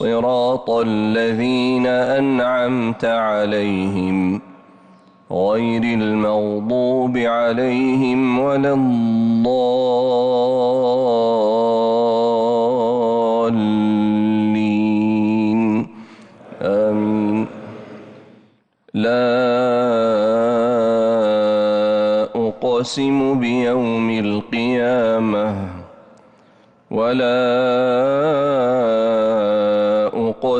صراط الذين أنعمت عليهم غير المغضوب عليهم ولا الضالين. آمين. لا أقسم بيوم القيامة ولا أقسم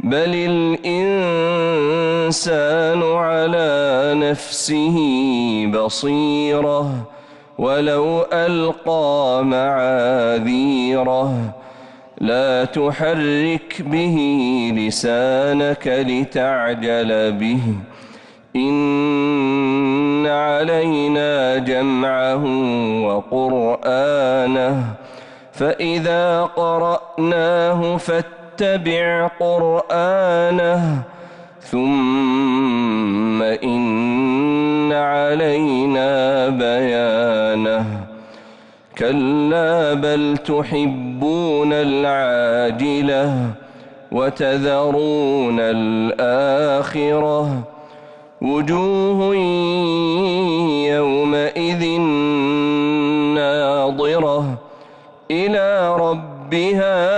بل الإنسان على نفسه بصيرة ولو ألقى معاذيره لا تحرك به لسانك لتعجل به إن علينا جمعه وقرآنه فإذا قرأناه فاتبع قرآنه ثم إن علينا بيانه. كلا بل تحبون العاجلة وتذرون الآخرة. وجوه يومئذ ناظرة إلى ربها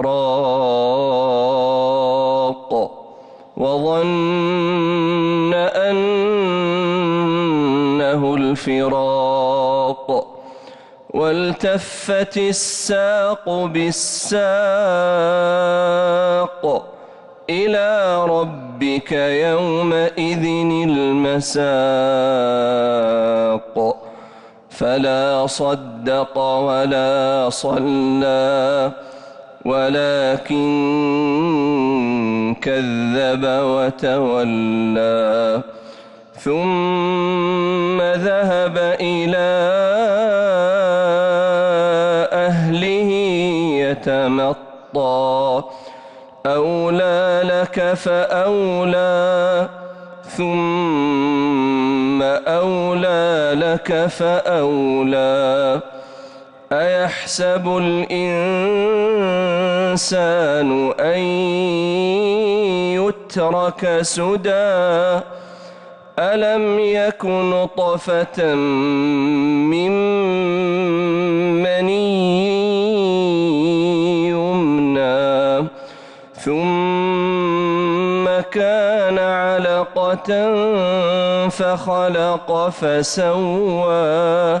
راق وظن أنه الفراق والتفت الساق بالساق إلى ربك يومئذ المساق فلا صدق ولا صلى ولكن كذب وتولى. ثم ذهب إلى أهله يتمطى. أولى لك فأولى. ثم أولى لك فأولى. أيحسب الإنسان الإنسان أن يترك سدى. ألم يكن طفة من مني يمنى. ثم كان علقة فخلق فسوى.